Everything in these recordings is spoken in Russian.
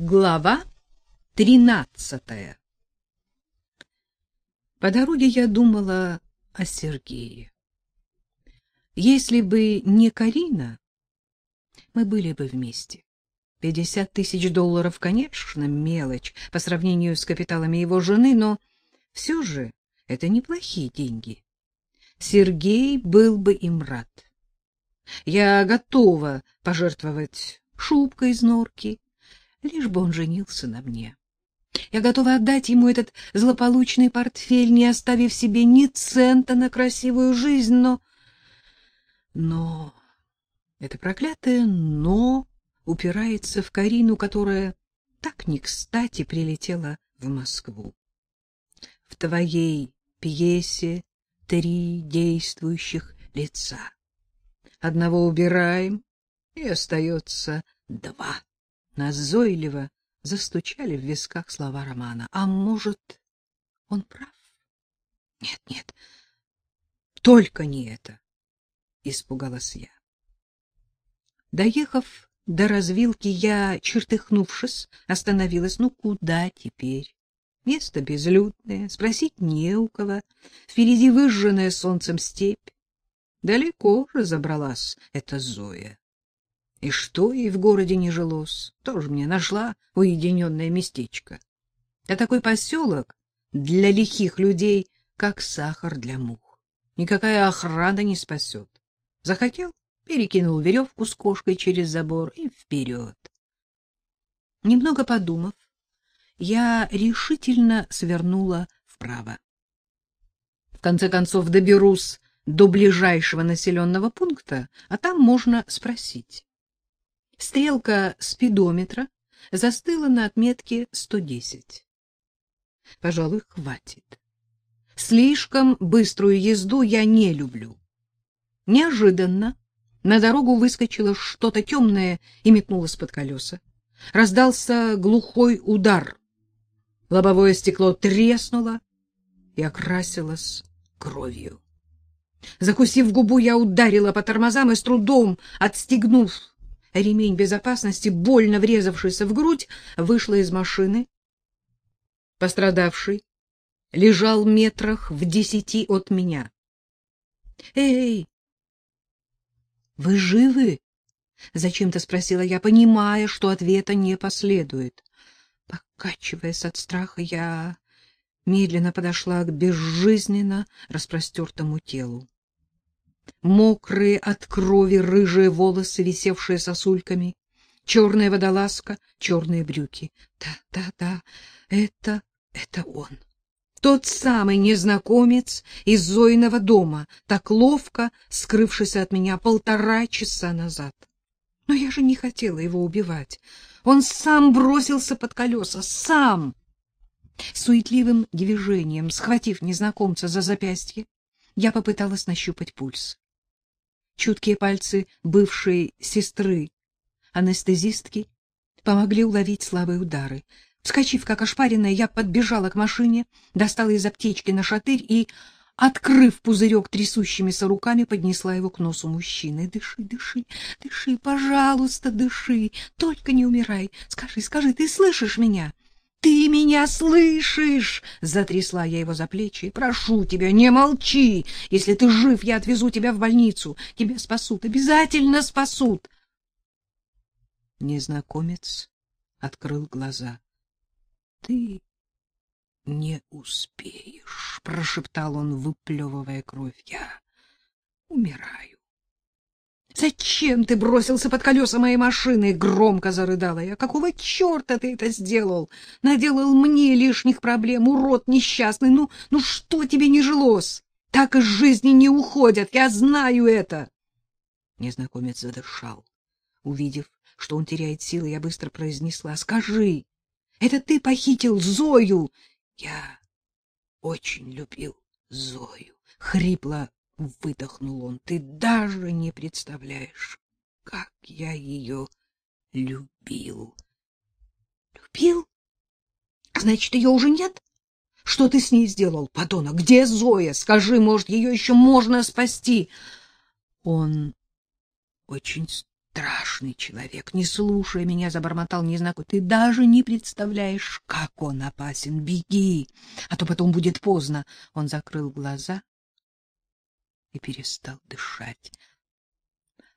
Глава тринадцатая По дороге я думала о Сергее. Если бы не Карина, мы были бы вместе. Пятьдесят тысяч долларов, конечно, мелочь по сравнению с капиталами его жены, но все же это неплохие деньги. Сергей был бы им рад. Я готова пожертвовать шубкой из норки, лишь бы он женился на мне. Я готова отдать ему этот злополучный портфель, не оставив себе ни цента на красивую жизнь, но... Но... Это проклятое «но» упирается в Карину, которая так не кстати прилетела в Москву. В твоей пьесе три действующих лица. Одного убираем, и остается два. Назойливо застучали в висках слова Романа. А может, он прав? Нет, нет, только не это, испугалась я. Доехав до развилки, я, чертыхнувшись, остановилась. Ну, куда теперь? Место безлюдное, спросить не у кого. Впереди выжженная солнцем степь. Далеко уже забралась эта Зоя. И что ей в городе не жилось, тоже мне нашла уединенное местечко. А такой поселок для лихих людей, как сахар для мух. Никакая охрана не спасет. Захотел — перекинул веревку с кошкой через забор и вперед. Немного подумав, я решительно свернула вправо. В конце концов доберусь до ближайшего населенного пункта, а там можно спросить. Стрелка спидометра застыла на отметке 110. Пожалуй, хватит. Слишком быструю езду я не люблю. Неожиданно на дорогу выскочило что-то темное и метнулось под колеса. Раздался глухой удар. Лобовое стекло треснуло и окрасилось кровью. Закусив губу, я ударила по тормозам и с трудом, отстегнув ремень безопасности, больно врезавшийся в грудь, вышла из машины. Пострадавший лежал метрах в десяти от меня. — Эй! Вы живы? — зачем-то спросила я, понимая, что ответа не последует. Покачиваясь от страха, я медленно подошла к безжизненно распростертому телу мокрые от крови рыжие волосы, висевшие сосульками, черная водолазка, черные брюки. Да, да, да, это, это он. Тот самый незнакомец из Зоиного дома, так ловко скрывшийся от меня полтора часа назад. Но я же не хотела его убивать. Он сам бросился под колеса, сам. Суетливым движением, схватив незнакомца за запястье, я попыталась нащупать пульс. Чуткие пальцы бывшей сестры анестезистки помогли уловить слабые удары. Вскочив как ошпаренная, я подбежала к машине, достала из аптечки на шатырь и, открыв пузырек трясущимися руками, поднесла его к носу мужчины. Дыши, дыши, дыши, пожалуйста, дыши. Только не умирай. Скажи, скажи, ты слышишь меня? Ты меня слышишь? Затрясла я его за плечи. Прошу тебя, не молчи. Если ты жив, я отвезу тебя в больницу. Тебя спасут, обязательно спасут. Незнакомец открыл глаза. Ты не успеешь, прошептал он, выплевывая кровь. Я умираю. Зачем ты бросился под колеса моей машины? громко зарыдала я. Какого черта ты это сделал? Наделал мне лишних проблем, урод несчастный. Ну, ну что тебе не жилось? Так из жизни не уходят, я знаю это. Незнакомец задышал. Увидев, что он теряет силы, я быстро произнесла: "Скажи, это ты похитил Зою?" Я очень любил Зою, хрипло выдохнул он. Ты даже не представляешь, как я ее любил. Любил? Значит, ее уже нет? Что ты с ней сделал, подонок? Где Зоя? Скажи, может, ее еще можно спасти? Он очень страшный человек. Не слушая меня, забормотал незнакомый. Ты даже не представляешь, как он опасен. Беги, а то потом будет поздно. Он закрыл глаза и перестал дышать.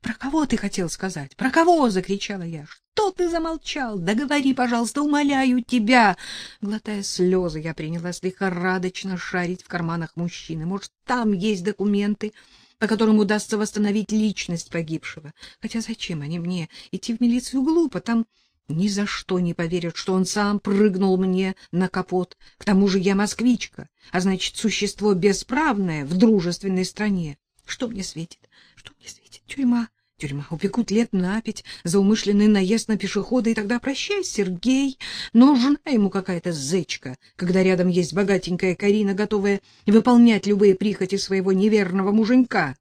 Про кого ты хотел сказать? Про кого? закричала я. Что ты замолчал? Да говори, пожалуйста, умоляю тебя. Глотая слезы, я принялась лихорадочно шарить в карманах мужчины. Может, там есть документы, по которым удастся восстановить личность погибшего. Хотя зачем они мне? Идти в милицию глупо, там ни за что не поверят, что он сам прыгнул мне на капот. К тому же я москвичка, а значит, существо бесправное в дружественной стране. Что мне светит? Что мне светит? Тюрьма. Тюрьма. Упекут лет на пять за умышленный наезд на пешехода, и тогда прощай, Сергей. Нужна ему какая-то зечка, когда рядом есть богатенькая Карина, готовая выполнять любые прихоти своего неверного муженька.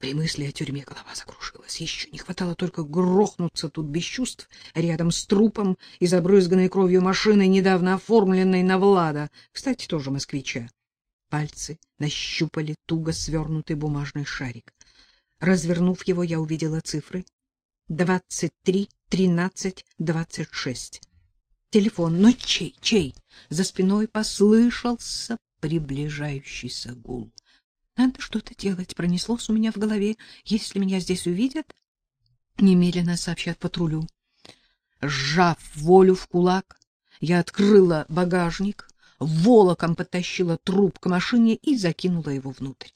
При мысли о тюрьме голова закружилась. Еще не хватало только грохнуться тут без чувств рядом с трупом и забрызганной кровью машины, недавно оформленной на Влада, кстати, тоже москвича. Пальцы нащупали туго свернутый бумажный шарик. Развернув его, я увидела цифры. Двадцать три, тринадцать, двадцать шесть. Телефон. Но чей? Чей? За спиной послышался приближающийся гул. Надо что-то делать, пронеслось у меня в голове. Если меня здесь увидят, немедленно сообщат патрулю. Сжав волю в кулак, я открыла багажник, волоком подтащила труп к машине и закинула его внутрь.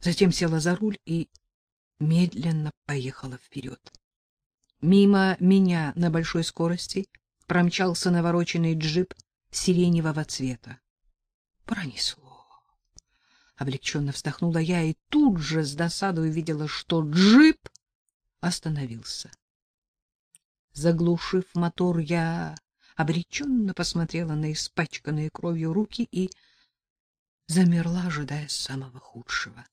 Затем села за руль и медленно поехала вперед. Мимо меня на большой скорости промчался навороченный джип сиреневого цвета. Пронесло. Облегченно вздохнула я и тут же с досадой увидела, что джип остановился. Заглушив мотор, я обреченно посмотрела на испачканные кровью руки и замерла, ожидая самого худшего.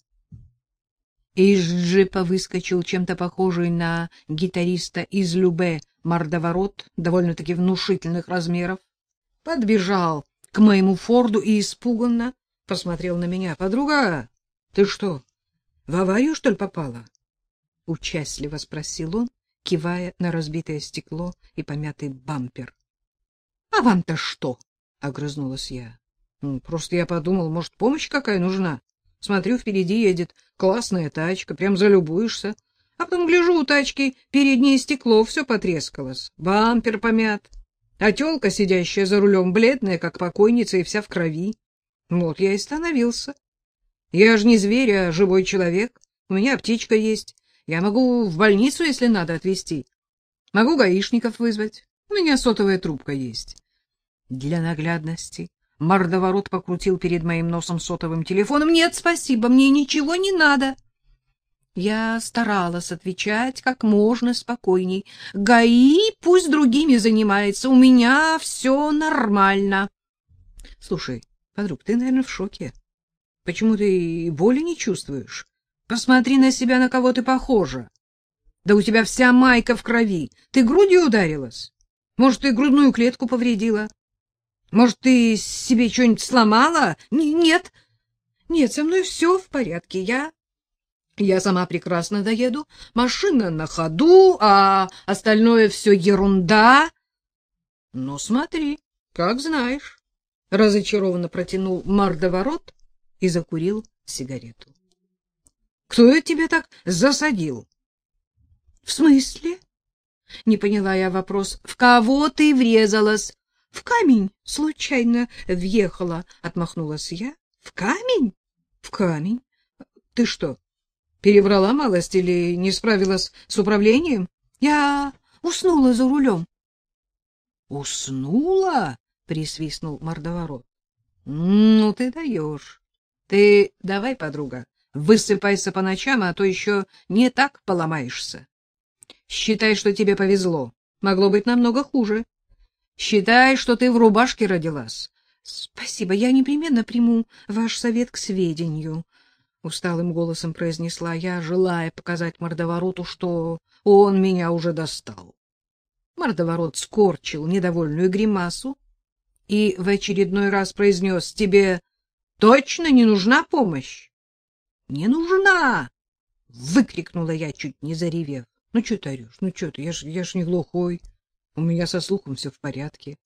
Из джипа выскочил чем-то похожий на гитариста из Любе мордоворот, довольно-таки внушительных размеров, подбежал к моему Форду и испуганно посмотрел на меня. — Подруга, ты что, в аварию, что ли, попала? — участливо спросил он, кивая на разбитое стекло и помятый бампер. — А вам-то что? — огрызнулась я. Ну, — Просто я подумал, может, помощь какая нужна? Смотрю, впереди едет классная тачка, прям залюбуешься. А потом гляжу у тачки, переднее стекло все потрескалось, бампер помят. А тёлка, сидящая за рулем, бледная, как покойница, и вся в крови. Вот я и становился. Я же не зверь, а живой человек. У меня аптечка есть. Я могу в больницу, если надо, отвезти. Могу гаишников вызвать. У меня сотовая трубка есть. Для наглядности мордоворот покрутил перед моим носом сотовым телефоном. Нет, спасибо, мне ничего не надо. Я старалась отвечать как можно спокойней. ГАИ пусть другими занимается, у меня все нормально. Слушай, подруг, ты, наверное, в шоке. Почему ты боли не чувствуешь? Посмотри на себя, на кого ты похожа. Да у тебя вся майка в крови. Ты грудью ударилась? Может, ты грудную клетку повредила? Может, ты себе что-нибудь сломала? Нет. Нет, со мной все в порядке. Я я сама прекрасно доеду. Машина на ходу, а остальное все ерунда. Ну, смотри, как знаешь. Разочарованно протянул мордоворот и закурил сигарету. Кто тебя так засадил? В смысле? Не поняла я вопрос. В кого ты врезалась? В камень случайно въехала, отмахнулась я. В камень? В камень. Ты что, перебрала малость или не справилась с управлением? Я уснула за рулем. Уснула? Присвистнул мордоворот. Ну ты даешь. Ты давай, подруга, высыпайся по ночам, а то еще не так поломаешься. Считай, что тебе повезло. Могло быть намного хуже. Считай, что ты в рубашке родилась. Спасибо, я непременно приму ваш совет к сведению, усталым голосом произнесла я, желая показать мордовороту, что он меня уже достал. Мордоворот скорчил недовольную гримасу и в очередной раз произнес: "Тебе точно не нужна помощь?" "Не нужна!" выкрикнула я, чуть не заревев. Ну, что ты орешь? Ну, что ты? Я ж, я ж не глухой. У меня со слухом все в порядке.